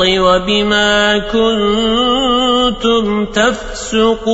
وبما كنتم تفسقون.